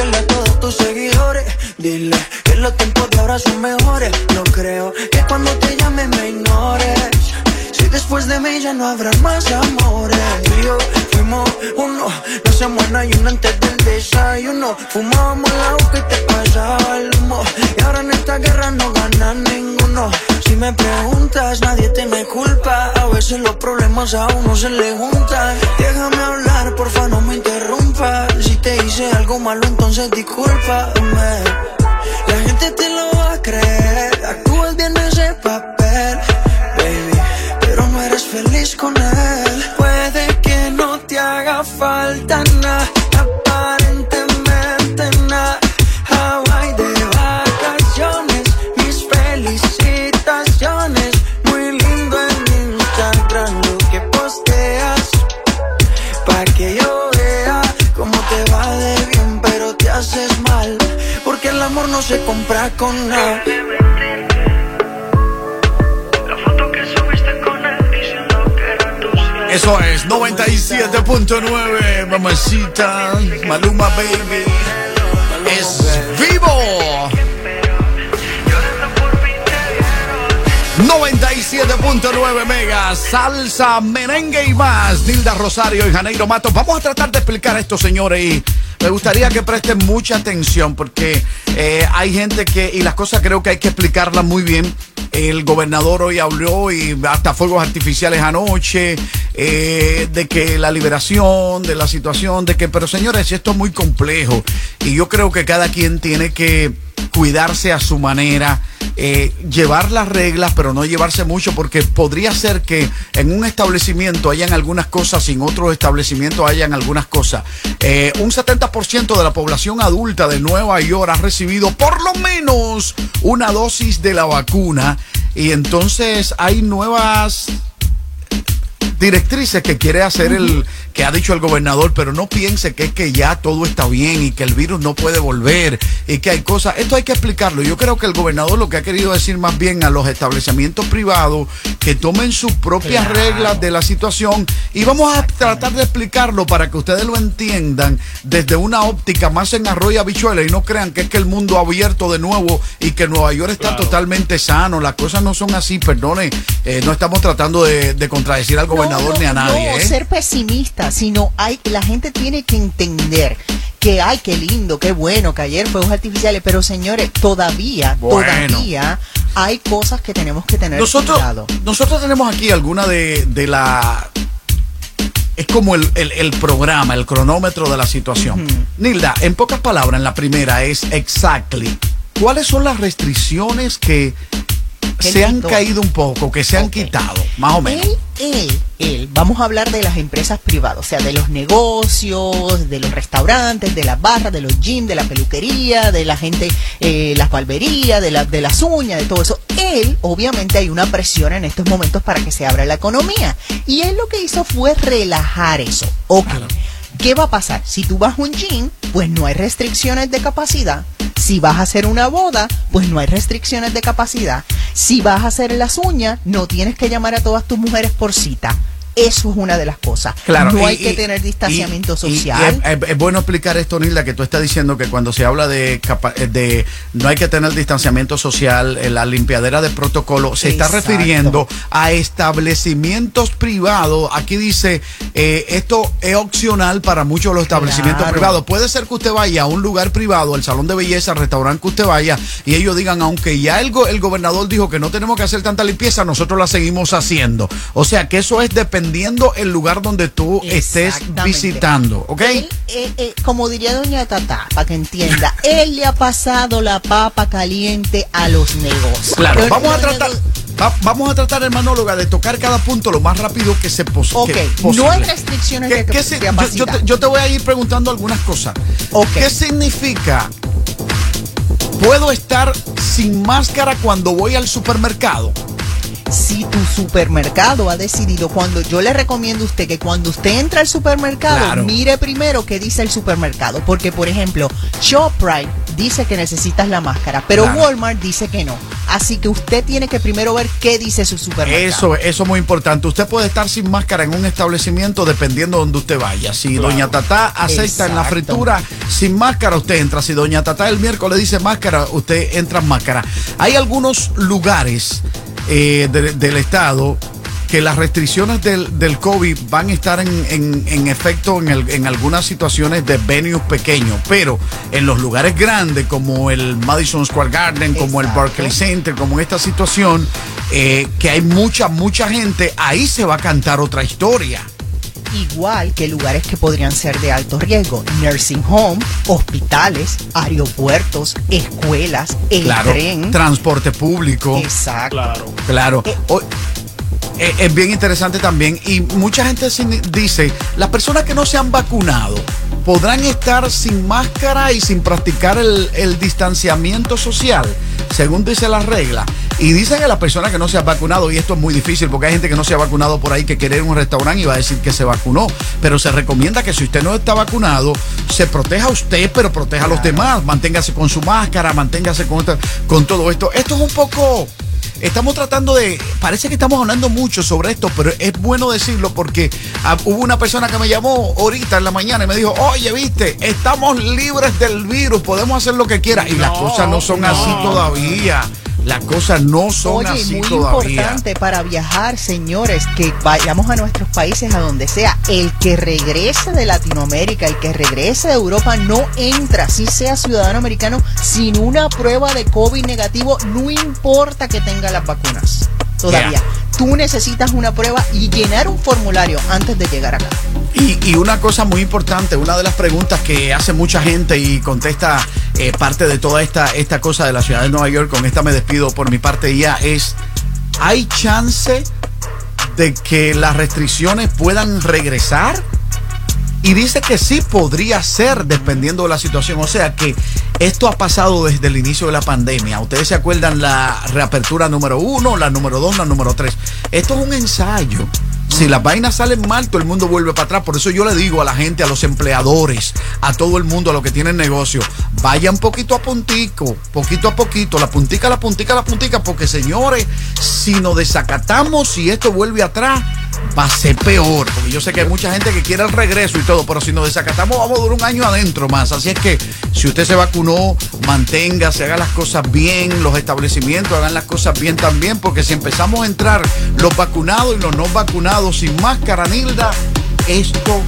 Pregúntale a todos tus seguidores. Dile que los tiempos de ahora son mejores. No creo que cuando te llame me ignores. Si después de mí ya no habrá más amores. Tú y yo fuimos uno. No se muera y uno antes del desayuno. Fumábamos la boca y te pasaba el humo. Y ahora en esta guerra no gana ninguno. Si me preguntas, nadie te me culpa. A veces los problemas a uno se le juntan. Déjame hablar, porfa, no me Si te hice algo malo, entonces discúlpame. La gente te lo va a creer. Actúas bien ese papel, baby. Pero no eres feliz con él. Puede que no te haga falta nada, amor no se compra con nada. Eso es 97.9, mamacita, Maluma Baby. Es vivo. 97.9 megas, salsa, merengue y más. Nilda Rosario y Janeiro Matos. Vamos a tratar de explicar esto, señores. Y me gustaría que presten mucha atención porque eh, hay gente que, y las cosas creo que hay que explicarlas muy bien. El gobernador hoy habló y hasta fuegos artificiales anoche, eh, de que la liberación, de la situación, de que, pero señores, esto es muy complejo y yo creo que cada quien tiene que cuidarse a su manera, eh, llevar las reglas, pero no llevarse mucho, porque podría ser que en un establecimiento hayan algunas cosas y en otro establecimiento hayan algunas cosas. Eh, un 70% de la población adulta de Nueva York ha recibido por lo menos una dosis de la vacuna y entonces hay nuevas directrices que quiere hacer el que ha dicho el gobernador, pero no piense que es que ya todo está bien y que el virus no puede volver y que hay cosas. Esto hay que explicarlo. Yo creo que el gobernador lo que ha querido decir más bien a los establecimientos privados que tomen sus propias Claro. reglas de la situación y vamos a tratar de explicarlo para que ustedes lo entiendan desde una óptica más en arroyo habichuela y no crean que es que el mundo ha abierto de nuevo y que Nueva York está Claro. totalmente sano. Las cosas no son así, perdone. Eh, no estamos tratando de, de contradecir al gobernador no, ni a nadie. No, ¿eh? ser pesimista, sino hay la gente tiene que entender que ay, qué lindo, qué bueno, que ayer fuegos artificiales, pero señores, todavía, Bueno. todavía hay cosas que tenemos que tener Nosotros, cuidado. nosotros tenemos aquí alguna de, de la... Es como el, el- el programa, el cronómetro de la situación. Nilda, en pocas palabras, en la primera es exactly. ¿Cuáles son las restricciones que Se han caído un poco, que se han quitado, más o menos? Él, él, él, vamos a hablar de las empresas privadas, o sea, de los negocios, de los restaurantes, de las barras, de los gyms, de la peluquería, de la gente, eh, las barberías, de, la- de las uñas, de todo eso. Él, obviamente, hay una presión en estos momentos para que se abra la economía. Y él lo que hizo fue relajar eso. Ok. ¿Qué va a pasar? Si tú vas a un gym, pues no hay restricciones de capacidad. Si vas a hacer una boda, pues no hay restricciones de capacidad. Si vas a hacer las uñas, no tienes que llamar a todas tus mujeres por cita. Eso es una de las cosas. Claro, no y- hay que y- tener distanciamiento y- social. es, es- es bueno explicar esto, Nilda, que tú estás diciendo que cuando se habla de, eh, de no hay que tener distanciamiento social, eh, la limpiadera de protocolo, se está refiriendo a establecimientos privados. Aquí dice, eh, esto es opcional para muchos de los establecimientos Claro. privados. Puede ser que usted vaya a un lugar privado, el salón de belleza, el restaurante que usted vaya, y ellos digan, aunque ya el, go- el gobernador dijo que no tenemos que hacer tanta limpieza, nosotros la seguimos haciendo. O sea que eso es dependiendo el lugar donde tú estés visitando, ¿ok? Él, eh, eh, como diría doña Tata, para que entienda, él le ha pasado la papa caliente a los negocios. Claro, Pero- vamos a tratar, va- vamos a tratar, hermanóloga, de tocar cada punto lo más rápido que se pos- Ok, que no posible. hay restricciones ¿Qué- de qué se- yo- te, yo te voy a ir preguntando algunas cosas. ¿Qué significa? ¿Puedo estar sin máscara cuando voy al supermercado? Si tu supermercado ha decidido, cuando yo le recomiendo a usted que cuando usted entra al supermercado, mire primero qué dice el supermercado. Porque, por ejemplo, ShopRite dice que necesitas la máscara, pero Walmart dice que no. Así que usted tiene que primero ver qué dice su supermercado. Eso, eso es muy importante. Usted puede estar sin máscara en un establecimiento dependiendo de donde usted vaya. Si Doña Tata acepta en la fritura sin máscara, usted entra. Si Doña Tata el miércoles dice máscara, usted entra en máscara. Hay algunos lugares eh, del Estado que las restricciones del, del COVID van a estar en, en, efecto en, el, en, algunas situaciones de venues pequeños, pero en los lugares grandes como el Madison Square Garden, como el Barclays Center, como esta situación, eh, que hay mucha, mucha gente, ahí se va a cantar otra historia igual que lugares que podrían ser de alto riesgo, nursing home, hospitales, aeropuertos, escuelas, el tren, transporte público. Exacto. Claro. claro. Eh, eh, es bien interesante también y mucha gente dice, las personas que no se han vacunado podrán estar sin máscara y sin practicar el, distanciamiento social, según dice la regla. Y dicen que las personas que no se han vacunado, y esto es muy difícil porque hay gente que no se ha vacunado por ahí que quiere ir a un restaurante y va a decir que se vacunó. Pero se recomienda que si usted no está vacunado, se proteja a usted, pero proteja a los demás. Manténgase con su máscara, manténgase con, con todo esto. Esto es un poco estamos tratando de, parece que estamos hablando mucho sobre esto, pero es bueno decirlo porque ah, hubo una persona que me llamó ahorita en la mañana y me dijo, oye, viste, estamos libres del virus, podemos hacer lo que quiera. Y las cosas no son así todavía. Las cosas no son Oye, muy importante para viajar, señores, que vayamos a nuestros países, a donde sea. El que regrese de Latinoamérica, el que regrese de Europa, no entra, si sea ciudadano americano, sin una prueba de COVID negativo, no importa que tenga las vacunas. Todavía tú necesitas una prueba y llenar un formulario antes de llegar acá. Y, una cosa muy importante, una de las preguntas que hace mucha gente y contesta eh, parte de toda esta, esta cosa de la ciudad de Nueva York, con esta me despido por mi parte ya, es, ¿hay chance de que las restricciones puedan regresar? Y dice que sí podría ser dependiendo de la situación. O sea que esto ha pasado desde el inicio de la pandemia. Ustedes se acuerdan la reapertura número uno, la número dos, la número tres. Esto es un ensayo. Si las vainas salen mal, todo el mundo vuelve para atrás. Por eso yo le digo a la gente, a los empleadores, a todo el mundo, a los que tienen negocio, vayan poquito a puntico, poquito a poquito, la puntica, la puntica, la puntica, porque señores, si nos desacatamos, si esto vuelve atrás, va a ser peor. Porque yo sé que hay mucha gente que quiere el regreso y todo, pero si nos desacatamos vamos a durar un año adentro más. Así es que si usted se vacunó, mantenga, se haga las cosas bien, los establecimientos hagan las cosas bien también, porque si empezamos a entrar los vacunados y los no vacunados sin máscara, Nilda, esto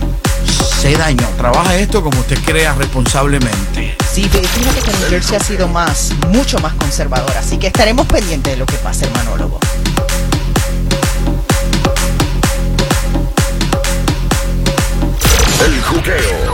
se dañó. Trabaja esto como usted crea responsablemente. Sí, fíjate que New Jersey ha sido más, mucho más conservador, así que estaremos pendientes de lo que pase, hermanólogo. El juqueo.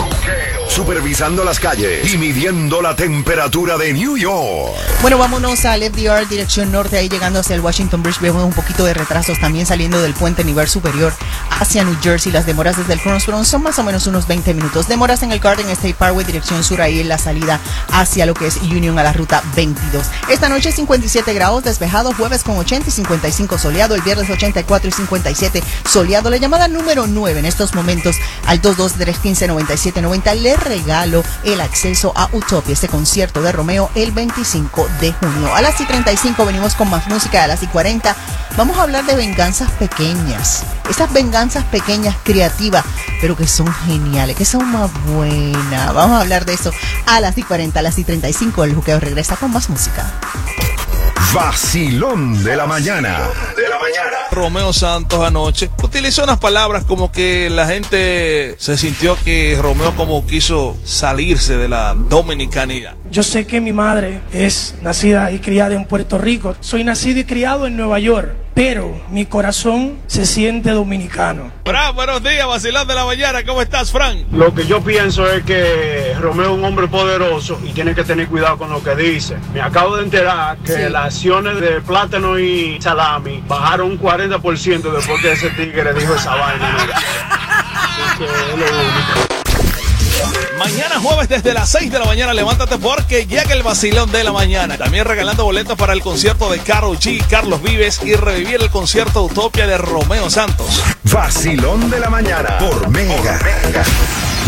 Supervisando las calles y midiendo la temperatura de New York. Bueno, vámonos al FDR, dirección norte, ahí llegando hacia el Washington Bridge. Vemos un poquito de retrasos también saliendo del puente nivel superior hacia New Jersey. Las demoras desde el Crossroads son más o menos unos 20 minutos. Demoras en el Garden State Parkway, dirección sur, ahí en la salida hacia lo que es Union a la ruta 22. Esta noche 57 grados despejado, jueves con 80 y 55 soleado, el viernes 84 y 57 soleado. La llamada número 9 en estos momentos al 223159790 le regalo el acceso a Utopia, este concierto de Romeo el 25 de junio. A las y 35 venimos con más música, a las y 40 vamos a hablar de venganzas pequeñas. Esas venganzas pequeñas, creativas, pero que son geniales, que son más buenas. Vamos a hablar de eso a las y 40, a las y 35. El juqueo regresa con más música. Vacilón de la mañana. De la mañana. Romeo Santos anoche utilizó unas palabras como que la gente se sintió que Romeo como quiso salirse de la dominicanidad. Yo sé que mi madre es nacida y criada en Puerto Rico. Soy nacido y criado en Nueva York pero mi corazón se siente dominicano. Fran, buenos días, vacilón de la mañana, ¿cómo estás, Fran? Lo que yo pienso es que Romeo es un hombre poderoso y tiene que tener cuidado con lo que dice. Me acabo de enterar que las acciones de plátano y salami bajaron un 40% después que ese tigre dijo esa vaina. Mañana jueves desde las 6 de la mañana, levántate porque llega el vacilón de la mañana. También regalando boletos para el concierto de Caro G, Carlos Vives y revivir el concierto Utopia de Romeo Santos. Vacilón de la mañana por Mega.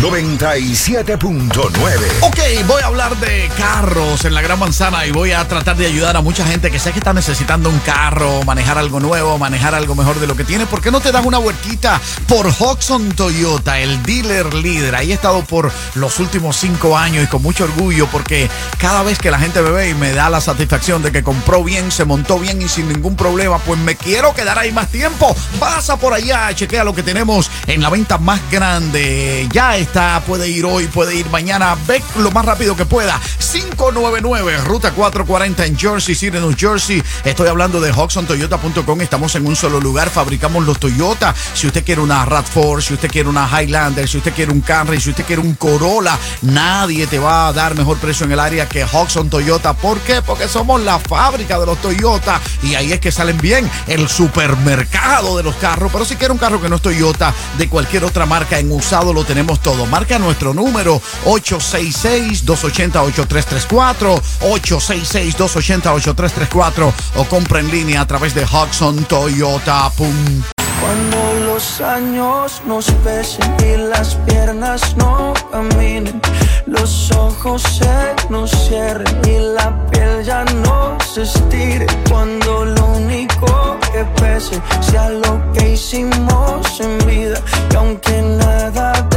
97.9. Ok, voy a hablar de carros en la Gran Manzana y voy a tratar de ayudar a mucha gente que sé que está necesitando un carro, manejar algo nuevo, manejar algo mejor de lo que tiene. ¿Por qué no te das una vueltita por Hodgson Toyota, el dealer líder? Ahí he estado por los últimos cinco años y con mucho orgullo porque cada vez que la gente me ve y me da la satisfacción de que compró bien, se montó bien y sin ningún problema, pues me quiero quedar ahí más tiempo. Pasa por allá, chequea lo que tenemos en la venta más grande. Ya está, puede ir hoy, puede ir mañana. Ve lo más rápido que pueda. 599, ruta 440 en Jersey City, New Jersey. Estoy hablando de HoxonToyota.com. Estamos en un solo lugar, fabricamos los Toyota. Si usted quiere una RAV4, si usted quiere una Highlander, si usted quiere un Camry, si usted quiere un Corolla, nadie te va a dar mejor precio en el área que Hodgson Toyota. ¿Por qué? Porque somos la fábrica de los Toyota y ahí es que salen bien el supermercado de los carros. Pero si quiere un carro que no es Toyota, de cualquier otra marca en usado lo tenemos todo. Marca nuestro número 866-280-8334, 866-280-8334 o compra en línea a través de HudsonToyota.com. Cuando los años nos pesen y las piernas no caminen, los ojos se nos cierren y la piel ya no se estire. Cuando lo único que pese sea lo que hicimos en vida, y aunque nada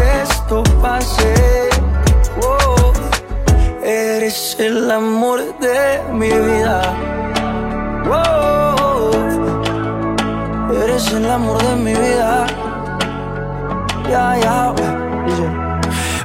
esto pase, oh, eres el amor de mi vida. Oh, Eres el amor de mi vida. Ya, ya, dice.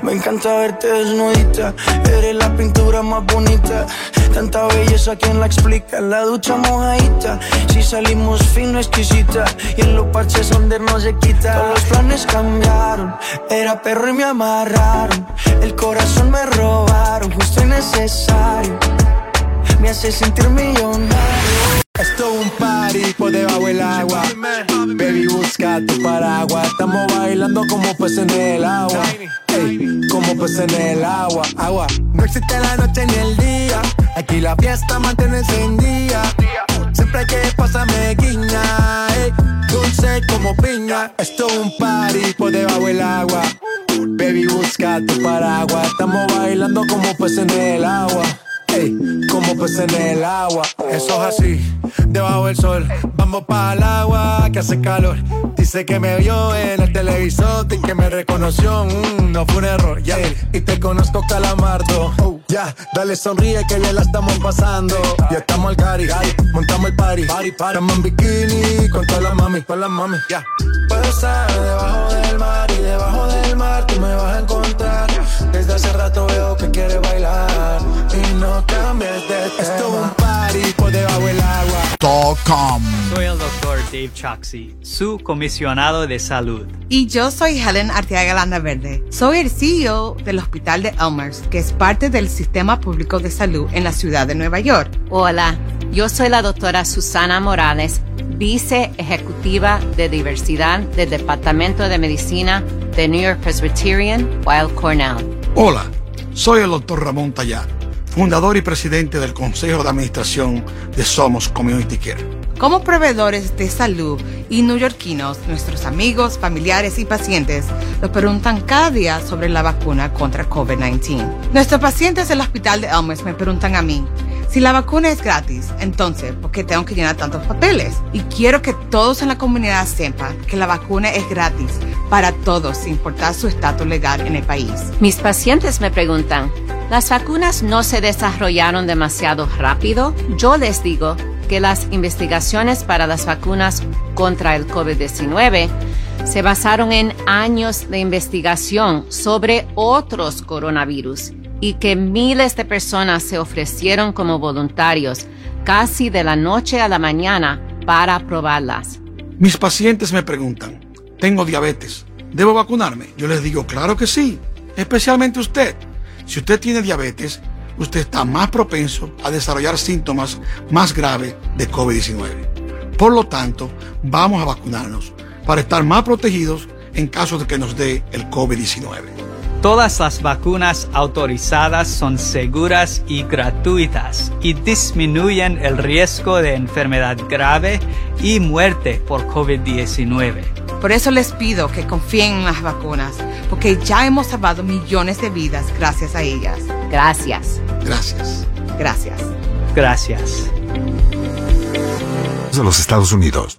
Me encanta verte desnudita. Eres la pintura más bonita. Tanta belleza, ¿quién la explica? La ducha mojadita. Si salimos fino, exquisita. Y en los parches donde no se quita. Todos los planes cambiaron. Era perro y me amarraron. El corazón me robaron. Justo y necesario. Me hace sentir millonario. Esto es un party por debajo del agua. Baby, busca tu paraguas. Estamos bailando como peces en el agua. Ey, como peces en el agua. Agua. No existe la noche ni el día. Aquí la fiesta mantiene encendida. Siempre que pasarme guiña. ey, dulce como piña. Esto es un party por debajo del agua. Baby, busca tu paraguas. Estamos bailando como peces en el agua. Ey, como peces en el agua. Eso es así, debajo del sol. Vamos para el agua que hace calor. Dice que me vio en el televisor y que me reconoció. Mm, no fue un error, ya. Y te conozco, calamardo. Oh, ya, dale sonríe que ya la estamos pasando. Ya estamos al cari, montamos el party. party, Estamos en bikini con todas las mami, con las mami. Ya. Puedo estar debajo del mar y debajo del mar tú me vas a encontrar. Desde hace rato veo que quieres bailar y no cambies de tema. Esto es un party por debajo del agua. Com. Soy el doctor Dave Choxy, su comisionado de salud. Y yo soy Helen Arteaga Landaverde. Soy el CEO del Hospital de Elmers, que es parte del Sistema Público de Salud en la ciudad de Nueva York. Hola, yo soy la doctora Susana Morales, vice ejecutiva de diversidad del Departamento de Medicina de New York Presbyterian, Weill Cornell. Hola, soy el doctor Ramón Tallá, fundador y presidente del Consejo de Administración de Somos Community Care. Como proveedores de salud y neoyorquinos, nuestros amigos, familiares y pacientes nos preguntan cada día sobre la vacuna contra COVID-19. Nuestros pacientes del Hospital de Elmers me preguntan a mí, si la vacuna es gratis, entonces, ¿por qué tengo que llenar tantos papeles? Y quiero que todos en la comunidad sepan que la vacuna es gratis para todos, sin importar su estatus legal en el país. Mis pacientes me preguntan, ¿las vacunas no se desarrollaron demasiado rápido? Yo les digo que las investigaciones para las vacunas contra el COVID-19 se basaron en años de investigación sobre otros coronavirus y que miles de personas se ofrecieron como voluntarios casi de la noche a la mañana para probarlas. Mis pacientes me preguntan, tengo diabetes, ¿debo vacunarme? Yo les digo, claro que sí, especialmente usted. Si usted tiene diabetes, usted está más propenso a desarrollar síntomas más graves de COVID-19. Por lo tanto, vamos a vacunarnos para estar más protegidos en caso de que nos dé el COVID-19. Todas las vacunas autorizadas son seguras y gratuitas y disminuyen el riesgo de enfermedad grave y muerte por COVID-19. Por eso les pido que confíen en las vacunas, porque ya hemos salvado millones de vidas gracias a ellas. Gracias. Gracias. Gracias. Gracias. De los Estados Unidos.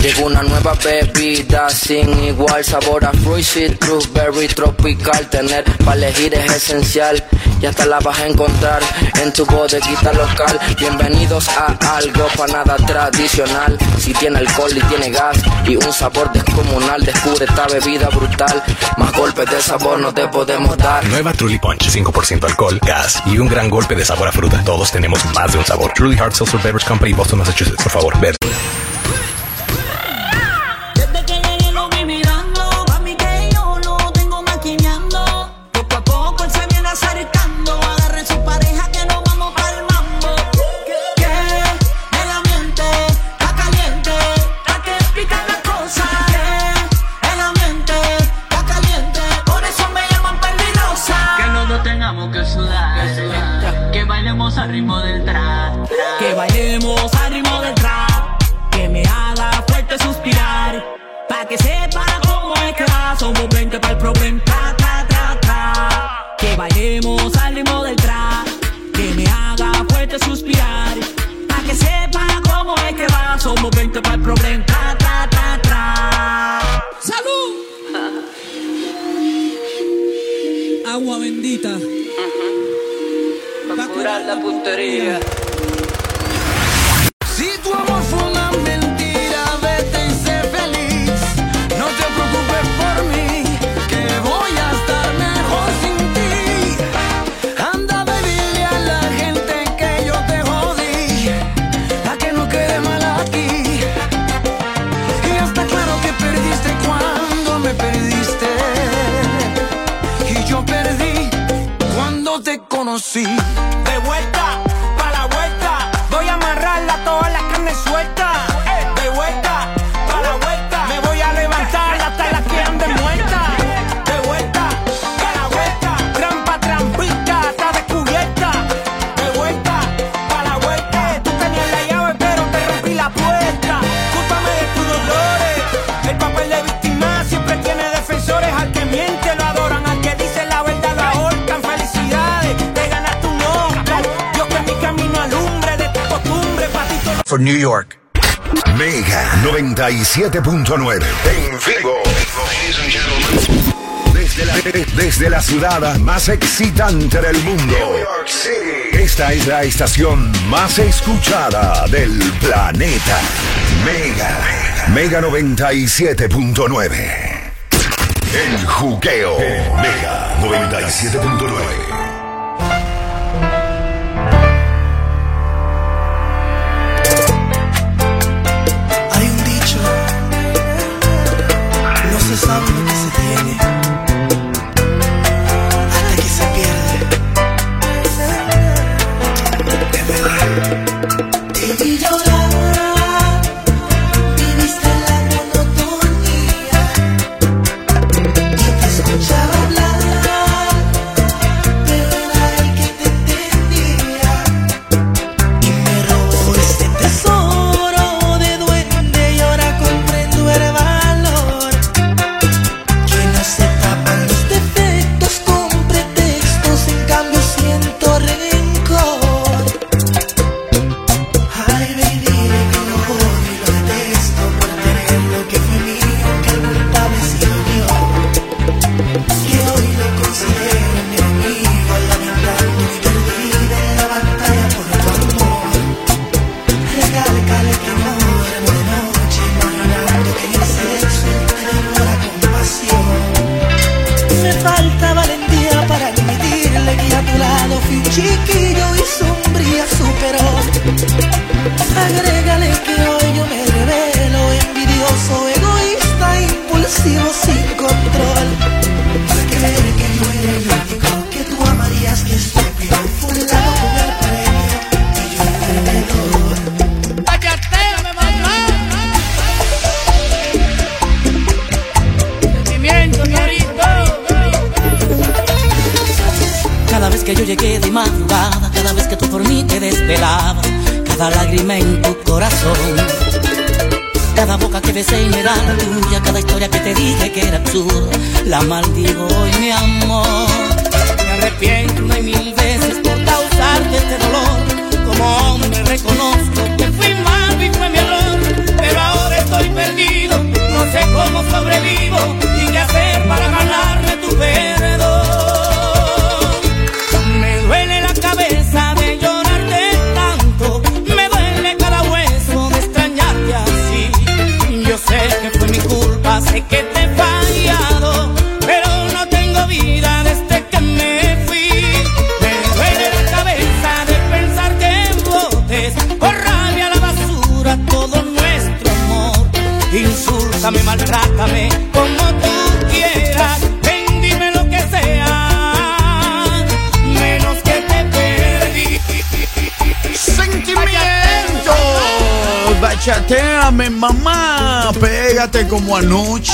Llegó una nueva bebida sin igual Sabor a fruit, citrus, berry, tropical Tener para elegir es esencial Y hasta la vas a encontrar en tu bodeguita local Bienvenidos a algo para nada tradicional Si tiene alcohol y tiene gas Y un sabor descomunal Descubre esta bebida brutal Más golpes de sabor no te podemos dar Nueva Truly Punch, 5% alcohol, gas y un gran golpe de sabor a fruta. Todos tenemos más de un sabor. Truly Hard Seltzer Beverage Company, Boston, Massachusetts. Por favor, ver. Desde que llegué lo vi mirando, mami que yo lo tengo maquinando. Poco a poco él se viene acercando, agarren su pareja que nos vamos pa'l mambo. Que el ambiente está caliente, hay que explicar las cosas. Que el ambiente está caliente, por eso me llaman peligrosa. Que no nos tengamos que sudar, que bailemos al ritmo del trap. Que bailemos al ritmo del me haga fuerte suspirar, pa' que sepa cómo es que va. Somos 20 para el problema, tra, tra, tra, tra. Que bailemos al ritmo del trap, que me haga fuerte suspirar, pa' que sepa cómo es que va. Somos 20 para el problema, tra, tra, tra, tra. ¡Salud! Agua bendita. Pa' curar la puntería. De vuelta, pa' la vuelta, voy a amarrarla toda la carne suelta. De vuelta, pa' la vuelta, me voy a levantar hasta las que anden muertas. De vuelta, pa' la vuelta, trampa, trampita, está descubierta. De vuelta, pa' la vuelta, tú tenías la llave pero te rompí la puerta. For New York. Mega 97.9. En vivo. Desde la, desde la ciudad más excitante del mundo. Esta es la estación más escuchada del planeta. Mega. Mega 97.9. El juqueo. Mega 97.9. que besé y me da la tuya, cada historia que te dije que era absurda, la maldigo hoy, mi amor. Me arrepiento una y mil veces por causarte este dolor, como hombre reconozco que fui malo y fue mi error, pero ahora estoy perdido, no sé cómo sobrevivo y qué hacer para ganarme tu perdón. Sé que te he fallado, pero no tengo vida desde que me fui. Me duele la cabeza de pensar que botes por rabia a la basura todo nuestro amor. Insúltame, maltrátame Bachateame, mamá. Pégate como anoche.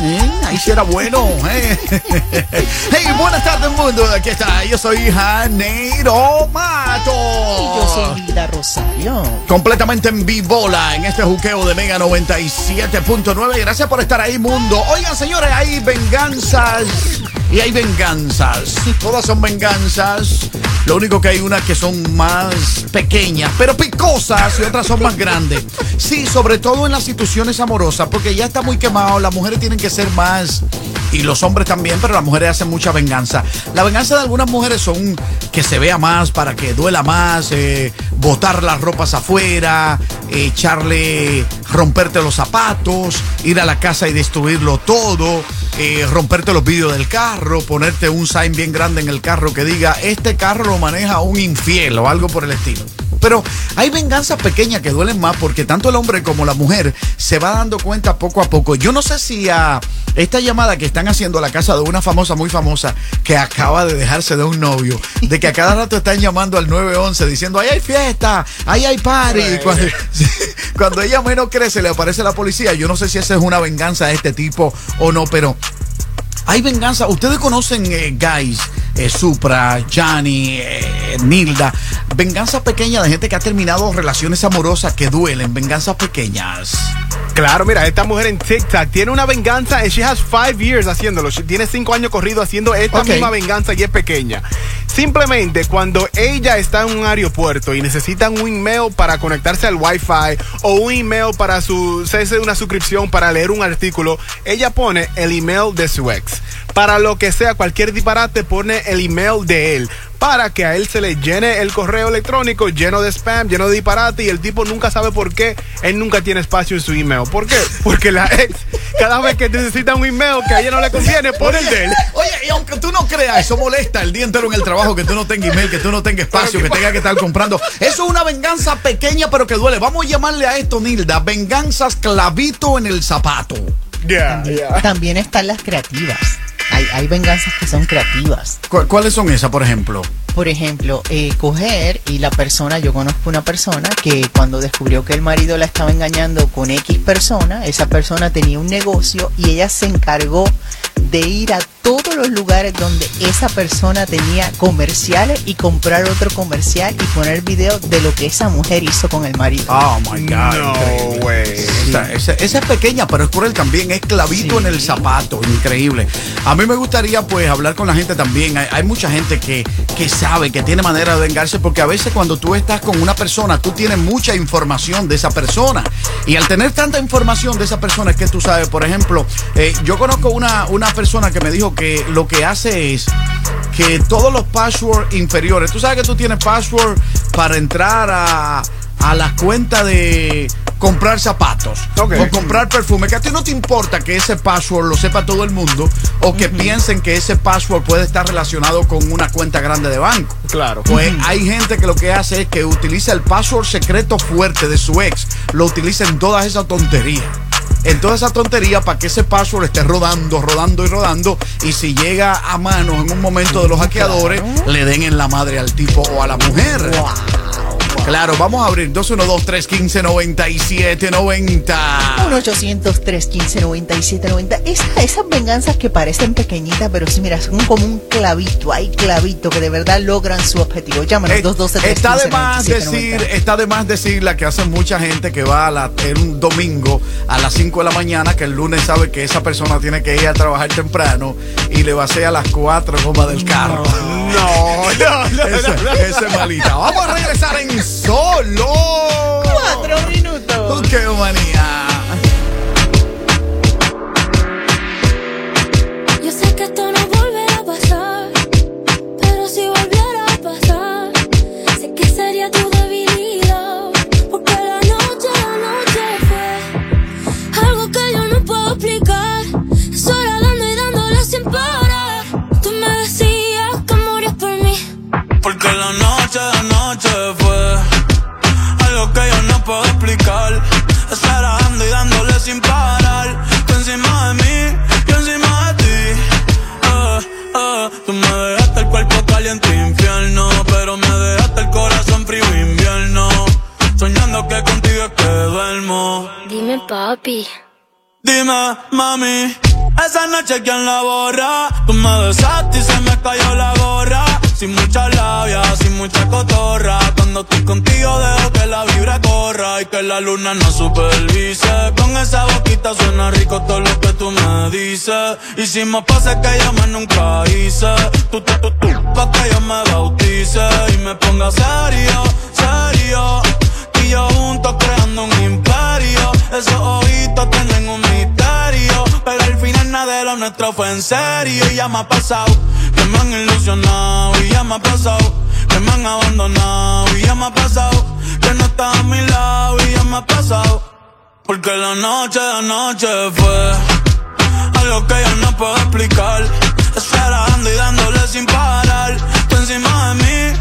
¿Eh? Ahí sí era bueno. ¿eh? Hey, buenas tardes, mundo. Aquí está. Yo soy Janeiro Mato. Y yo soy Hilda Rosario. Completamente en vivola en este juqueo de Mega 97.9. Gracias por estar ahí, mundo. Oigan, señores, hay venganzas y hay venganzas. Todas son venganzas. Lo único que hay unas que son más pequeñas, pero picosas y otras son más grandes. Sí, sobre todo en las situaciones amorosas, porque ya está muy quemado. Las mujeres tienen que ser más y los hombres también, pero las mujeres hacen mucha venganza. La venganza de algunas mujeres son que se vea más para que duela más, eh, botar las ropas afuera, echarle, romperte los zapatos, ir a la casa y destruirlo todo, eh, romperte los vidrios del carro, ponerte un sign bien grande en el carro que diga, este carro lo maneja un infiel o algo por el estilo. Pero hay venganzas pequeñas que duelen más porque tanto el hombre como la mujer se va dando cuenta poco a poco. Yo no sé si a esta llamada que están haciendo a la casa de una famosa muy famosa que acaba de dejarse de un novio, de que a cada rato están llamando al 911 diciendo, ahí hay fiesta, ahí hay party. Cuando, cuando ella menos crece le aparece la policía. Yo no sé si esa es una venganza de este tipo o no, pero hay venganza. Ustedes conocen eh, Guys, eh, Supra, Johnny, eh, Nilda. Venganza pequeña de gente que ha terminado relaciones amorosas que duelen. Venganzas pequeñas. Claro, mira, esta mujer en TikTok tiene una venganza she has five years haciéndolo. She- tiene cinco años corrido haciendo esta misma venganza y es pequeña. Simplemente cuando ella está en un aeropuerto y necesitan un email para conectarse al Wi-Fi o un email para su, hacerse una suscripción para leer un artículo, ella pone el email de su ex. Para lo que sea, cualquier disparate pone el email de él. Para que a él se le llene el correo electrónico lleno de spam, lleno de disparate y el tipo nunca sabe por qué él nunca tiene espacio en su email. ¿Por qué? Porque la ex, cada vez que necesita un email que a ella no le conviene, pone el de él. Oye, y aunque tú no creas, eso molesta el día entero en el trabajo, que tú no tengas email, que tú no tengas espacio, que tengas que estar comprando. Eso es una venganza pequeña, pero que duele. Vamos a llamarle a esto, Nilda, venganzas clavito en el zapato. También están las creativas. Hay, hay venganzas que son creativas. ¿Cu- ¿Cuáles son esas, por ejemplo? Por ejemplo, eh, coger y la persona, yo conozco una persona que cuando descubrió que el marido la estaba engañando con X persona, esa persona tenía un negocio y ella se encargó de ir a todos los lugares donde esa persona tenía comerciales y comprar otro comercial y poner video de lo que esa mujer hizo con el marido. Oh my God. increíble. Esa, esa- esa es pequeña, pero es cruel también. Es clavito en el zapato. Increíble. A mí me gustaría, pues, hablar con la gente también. Hay, hay mucha gente que, que sabe, que tiene manera de vengarse, porque a veces cuando tú estás con una persona, tú tienes mucha información de esa persona. Y al tener tanta información de esa persona, es que tú sabes, por ejemplo, eh, yo conozco una, una persona que me dijo que lo que hace es que todos los passwords inferiores, tú sabes que tú tienes password para entrar a, a las cuentas de, comprar zapatos o comprar perfume, que a ti no te importa que ese password lo sepa todo el mundo o que piensen que ese password puede estar relacionado con una cuenta grande de banco. Claro. Pues hay gente que lo que hace es que utiliza el password secreto fuerte de su ex, lo utiliza en todas esas tonterías. En toda esa tontería para que ese password esté rodando, rodando y rodando. Y si llega a manos en un momento de los hackeadores, le den en la madre al tipo o a la mujer. Claro, vamos a abrir 212-315-9790. 1-800-315-9790. Esa- esas venganzas que parecen pequeñitas, pero sí, mira, son como un clavito, hay clavito que de verdad logran su objetivo. Llámanos Eh, 212 Está de más decir, está de más decir la que hace mucha gente que va a la, en un domingo a las 5 de la mañana, que el lunes sabe que esa persona tiene que ir a trabajar temprano y le vacía las cuatro gomas del carro. No, no, no, ese, no, no. ese es malita. Vamos a regresar en solo cuatro minutos. ¡Qué manía! Mami, esa noche quién la borra. Tú me besaste y se me cayó la gorra. Sin mucha labia, sin mucha cotorra. Cuando estoy contigo dejo que la vibra corra y que la luna no supervise. Con esa boquita suena rico todo lo que tú me dices. Hicimos pases que yo más nunca hice. Tú, tú, tú, tú, pa' que yo me bautice y me ponga serio, serio. De nuestro fue en serio. Y ya me ha pasado que me han ilusionado. Y ya me ha pasado que me han abandonado. Y ya me ha pasado que no estás a mi lado. Y ya me ha pasado. Porque la noche, la noche fue algo que yo no puedo explicar. Esperando y dándole sin parar. Tú encima de mí,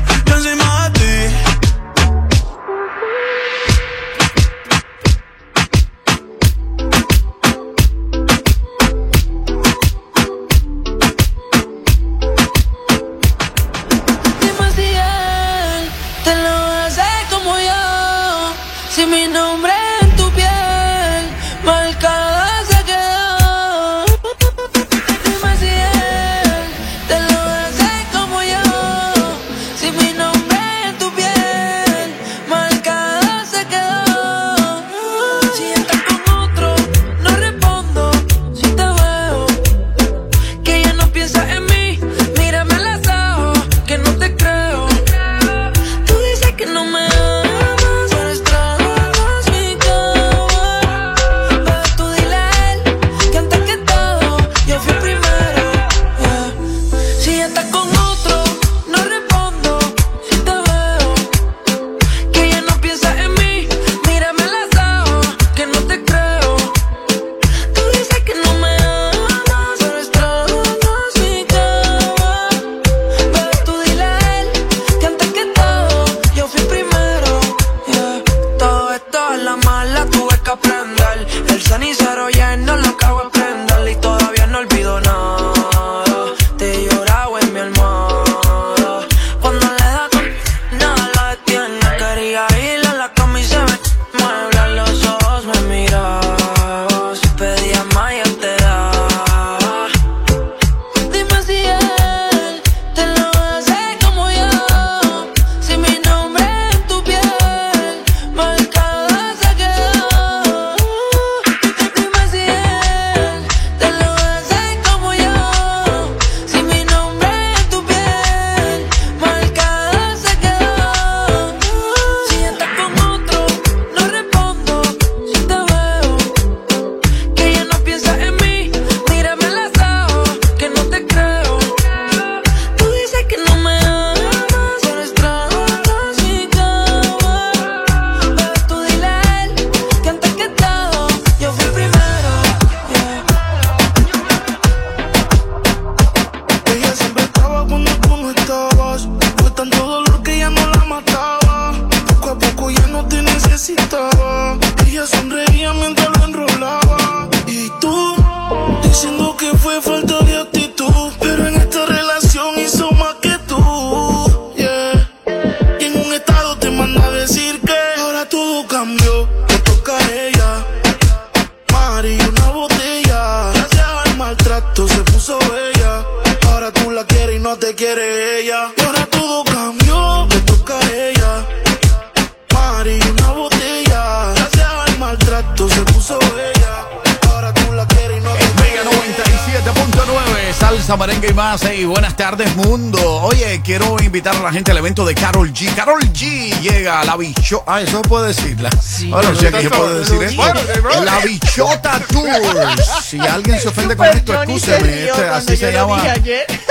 evento de Carol G. Carol G llega a la bichota. Ah, eso puede decirla. bueno, pero si está aquí puede todo- decir. Bueno, verdad. La bichota Tours. Si alguien se ofende con esto, escúcheme. Este, así se llama.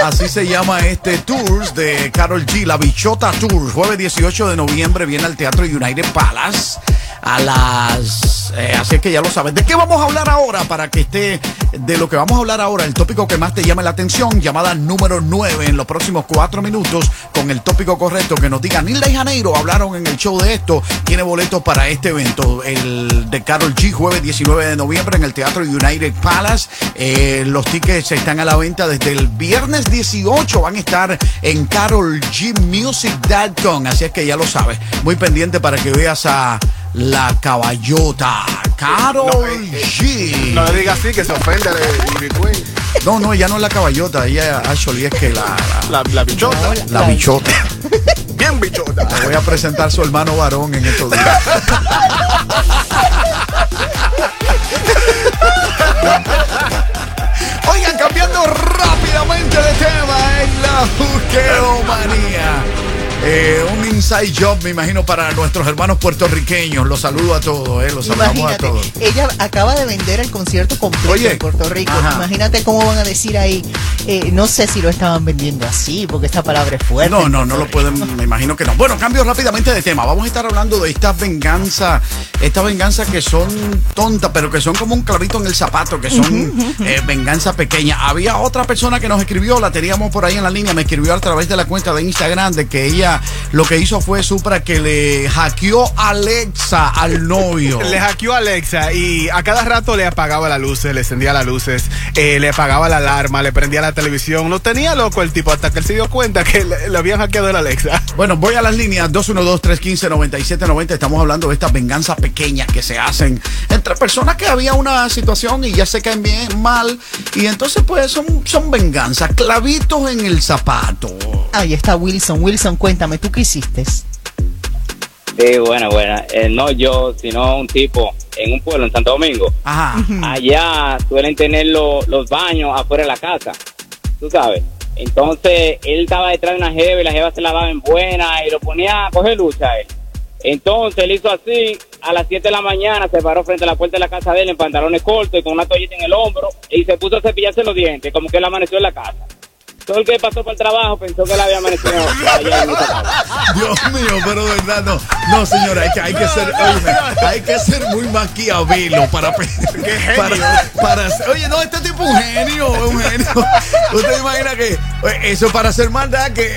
Así se llama este Tours de Carol G. La bichota Tours. Jueves 18 de noviembre viene al Teatro United Palace a las... eh, así es que ya lo sabes. ¿De qué vamos a hablar ahora? Para que esté de lo que vamos a hablar ahora, el tópico que más te llame la atención, llamada número 9 en los próximos cuatro minutos, con el tópico correcto que nos diga Nilda y Janeiro hablaron en el show de esto, tiene boletos para este evento, el de Carol G, jueves 19 de noviembre en el Teatro United Palace. Eh, los tickets están a la venta desde el viernes 18, van a estar en carolgmusic.com, así es que ya lo sabes, muy pendiente para que veas a la caballota, Carol G. No le digas así que se ofende de Queen. No, no, ella no es la caballota, ella actually es que la, La, la bichota. la, la bichota. Bien bichota. Le voy a presentar su hermano varón en estos días. Oigan, cambiando rápidamente de tema en la juqueomanía. Eh, un inside job, me imagino, para nuestros hermanos puertorriqueños. Los saludo a todos, eh, los saludamos a todos. ella acaba de vender el concierto completo Oye, en Puerto Rico. ajá. Imagínate cómo van a decir ahí. eh, no sé si lo estaban vendiendo así, porque esta palabra es fuerte. No, no, no lo pueden, me imagino que no. Bueno, cambio rápidamente de tema. Vamos a estar hablando de estas venganzas, estas venganzas que son tontas, pero que son como un clavito en el zapato, que son eh, venganzas pequeñas. Había otra persona que nos escribió, la teníamos por ahí en la línea, me escribió a través de la cuenta de Instagram de que ella lo que hizo fue Supra que le hackeó Alexa al novio. Le hackeó a Alexa y a cada rato le apagaba las luces, le encendía las luces, eh, le apagaba la alarma, le prendía la televisión. Lo tenía loco el tipo hasta que él se dio cuenta que le, le habían hackeado la Alexa. Bueno, voy a las líneas 212-315-9790. Estamos hablando de estas venganzas pequeñas que se hacen entre personas que había una situación y ya se caen bien mal. Y entonces, pues, son, son venganzas, clavitos en el zapato. Ahí está Wilson. Wilson, cuéntame, ¿tú qué hiciste? Sí, bueno, bueno. Eh, no yo, sino un tipo en un pueblo en Santo Domingo. Ajá. Allá suelen tener lo- los baños afuera de la casa, tú sabes. Entonces él estaba detrás de una jeva y la jeva se lavaba en buena y lo ponía a coger lucha a él. Entonces él hizo así, a las 7 de la mañana se paró frente a la puerta de la casa de él en pantalones cortos y con una toallita en el hombro y se puso a cepillarse los dientes, como que él amaneció en la casa. Todo el que pasó por el trabajo pensó que él había amanecido. Dios mío, pero de verdad no. No, señora, hay que, hay que ser, hay que ser muy maquiavelo para, para, para ser- Oye, no, este tipo es un genio, es un genio. Usted imagina que oye, eso para hacer maldad que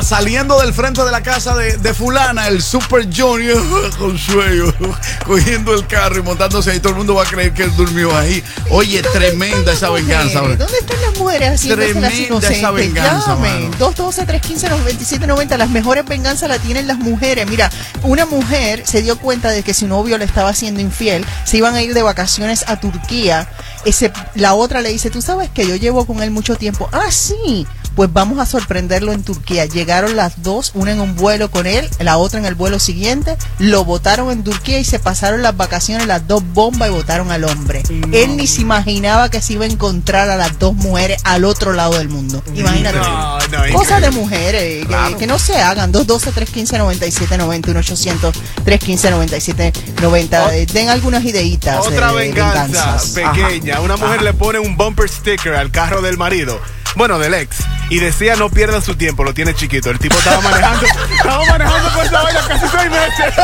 saliendo del frente de la casa de, de fulana, el Super Junior con sueño, cogiendo el carro y montándose ahí, todo el mundo va a creer que él durmió ahí. Oye, tremenda esa venganza. Mujeres, ¿Dónde están las mujeres haciendo las Tremenda inocentes? esa venganza, Llamen. 212-315-9790. Las mejores venganzas las tienen las mujeres. Mira, una mujer se dio cuenta de que su novio le estaba haciendo infiel. Se iban a ir de vacaciones a Turquía. Ese, la otra le dice, tú sabes que yo llevo con él mucho tiempo. Ah, sí. Pues vamos a sorprenderlo en Turquía. Llegaron las dos, una en un vuelo con él, la otra en el vuelo siguiente. Lo votaron en Turquía y se pasaron las vacaciones, las dos bombas y votaron al hombre. Él ni se imaginaba que se iba a encontrar a las dos mujeres al otro lado del mundo. Imagínate. No, no, Cosas de mujeres que, Claro. que no se hagan. 212-315-9790, 1-800-315-9790. Eh, Den algunas ideitas. Otra de venganza venganzas. pequeña. Una mujer le pone un bumper sticker al carro del marido. Bueno, del ex. Y decía no pierda su tiempo, lo tiene chiquito. El tipo estaba manejando. estaba manejando por esa vaina casi seis meses.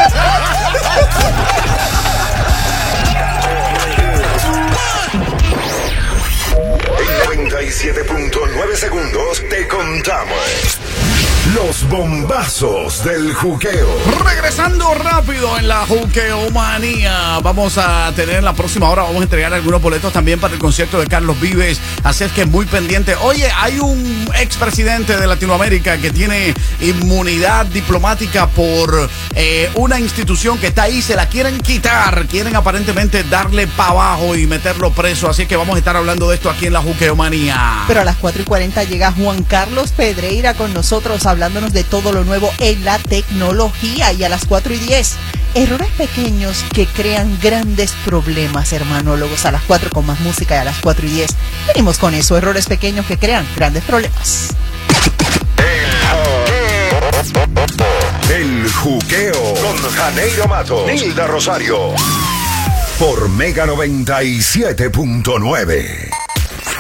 97.9 segundos te contamos Los bombazos del juqueo. Regresando rápido en la Juqueomanía. Vamos a tener la próxima hora, vamos a entregar algunos boletos también para el concierto de Carlos Vives. Así es que muy pendiente. Oye, hay un expresidente de Latinoamérica que tiene inmunidad diplomática por eh, una institución que está ahí, se la quieren quitar. Quieren aparentemente darle para abajo y meterlo preso. Así que vamos a estar hablando de esto aquí en la Juqueomanía. Pero a las 4 y 40 llega Juan Carlos Pedreira con nosotros hablándonos de todo lo nuevo en la tecnología. Y a las 4 y 10, errores pequeños que crean grandes problemas, hermanólogos. A las 4 con más música y a las 4 y 10 venimos con eso, errores pequeños que crean grandes problemas. El juqueo con Janeiro Mato, Nilda Rosario. Por Mega 97.9.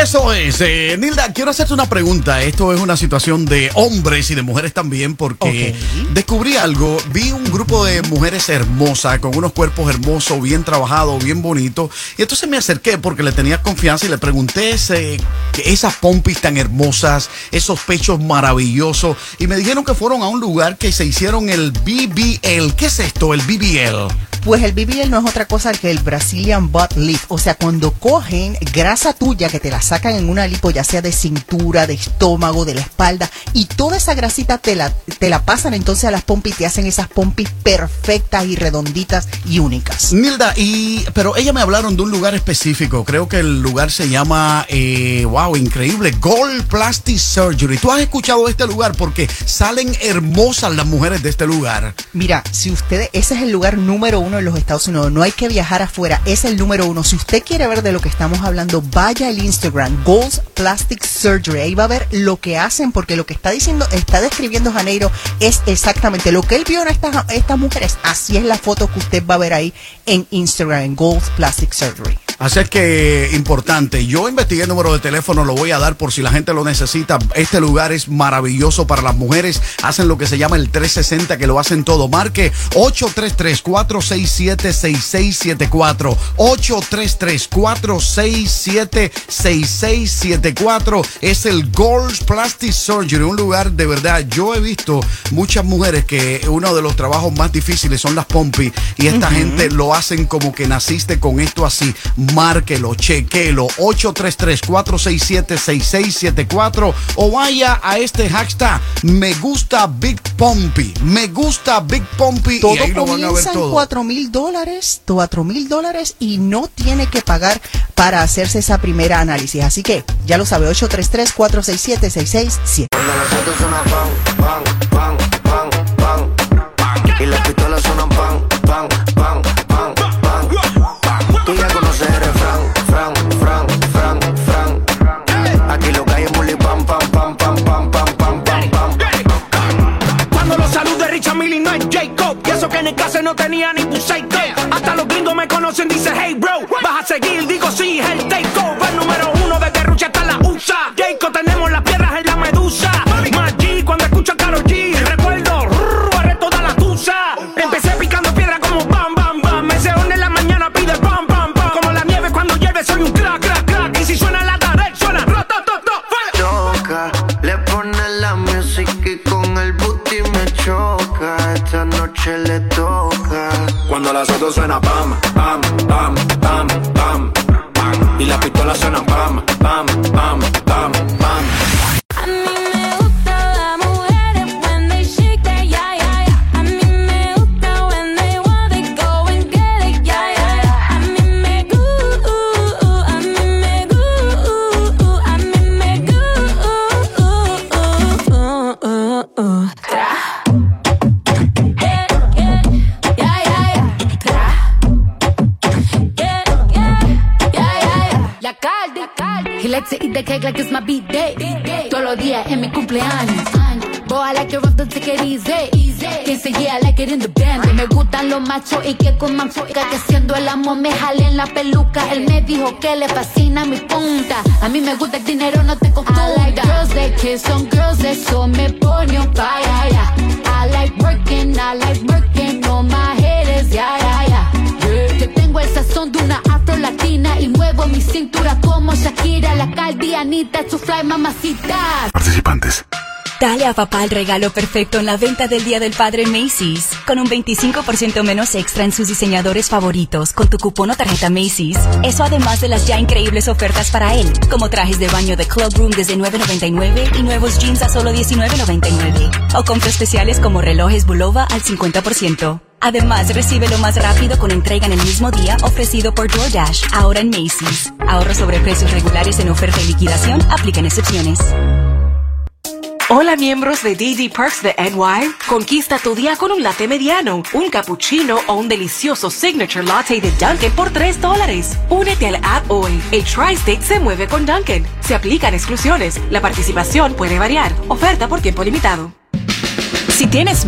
Eso es, eh, Nilda, quiero hacerte una pregunta. Esto es una situación de hombres y de mujeres también, porque descubrí algo. Vi un grupo de mujeres hermosas, con unos cuerpos hermosos, bien trabajados, bien bonitos. Y entonces me acerqué porque le tenía confianza y le pregunté ese, esas pompis tan hermosas, esos pechos maravillosos. Y me dijeron que fueron a un lugar que se hicieron el BBL. ¿Qué es esto, el BBL? Pues el BBL no es otra cosa que el Brazilian Butt Lift. O sea, cuando cogen grasa tuya que te la sacan en una lipo, ya sea de cintura, de estómago, de la espalda, y toda esa grasita te la, te la pasan entonces a las pompis y te hacen esas pompis perfectas y redonditas y únicas. Nilda, y pero ella me hablaron de un lugar específico. Creo que el lugar se llama, eh, wow, increíble, Gold Plastic Surgery. ¿Tú has escuchado de este lugar? Porque salen hermosas las mujeres de este lugar. Mira, si ustedes, ese es el lugar número uno en los Estados Unidos, no hay que viajar afuera, es el número uno. Si usted quiere ver de lo que estamos hablando, vaya al Instagram, Goals Plastic Surgery, ahí va a ver lo que hacen, porque lo que está diciendo, está describiendo Janeiro es exactamente lo que él vio en estas, estas mujeres, así es la foto que usted va a ver ahí en Instagram, en Plastic Surgery. Así es que importante. Yo investigué el número de teléfono, lo voy a dar por si la gente lo necesita. Este lugar es maravilloso para las mujeres. Hacen lo que se llama el 360, que lo hacen todo. Marque 833-467-6674. 833-467-6674. Es el Gold Plastic Surgery, un lugar de verdad. Yo he visto muchas mujeres que uno de los trabajos más difíciles son las pompis y esta gente lo hacen como que naciste con esto así. Márquelo, chequelo. 833-467-6674 o vaya a este hashtag Me gusta Big Pompey. Me gusta Big Pompey y Todo ahí lo van a ver comienza en todo. 4 mil dólares, 4 mil dólares y no tiene que pagar para hacerse esa primera análisis. Así que ya lo sabe, 833-467-6674. Cuando los autos suenan pan, pan, pan, pan, pan, pan. Y las pistolas suenan no tenía ningún psycho Hasta los gringos me conocen, dice hey bro Vas a seguir, digo sí, el takeover rough, don't take it easy. easy. Can't say yeah, I like it in the band. Me gustan los machos y que con manfuca. Que haciendo el amor me jale en la peluca. Él me dijo que le fascina mi punta. A mí me gusta el dinero, no te confunda. I like girls that kiss on girls, eso me pone on fire. yeah. I like working, I like working on my haters, yeah, yeah, yeah. Yo tengo el sazón de una afro latina y muevo mi cintura como Shakira, la caldianita, to fly mamacita. Participantes. Dale a papá el regalo perfecto en la venta del Día del Padre Macy's. Con un 25% menos extra en sus diseñadores favoritos con tu cupón o tarjeta Macy's. Eso además de las ya increíbles ofertas para él, como trajes de baño de Club Room desde $9.99 y nuevos jeans a solo $19.99. O compras especiales como relojes Bulova al 50%. Además, recibe lo más rápido con entrega en el mismo día ofrecido por DoorDash, ahora en Macy's. Ahorro sobre precios regulares en oferta y liquidación, aplican excepciones. Hola miembros de DD Perks de NY. Conquista tu día con un latte mediano, un cappuccino o un delicioso signature latte de Dunkin' por 3 dólares. Únete al app hoy. El Tri-State se mueve con Dunkin'. Se aplican exclusiones. La participación puede variar. Oferta por tiempo limitado. Si tienes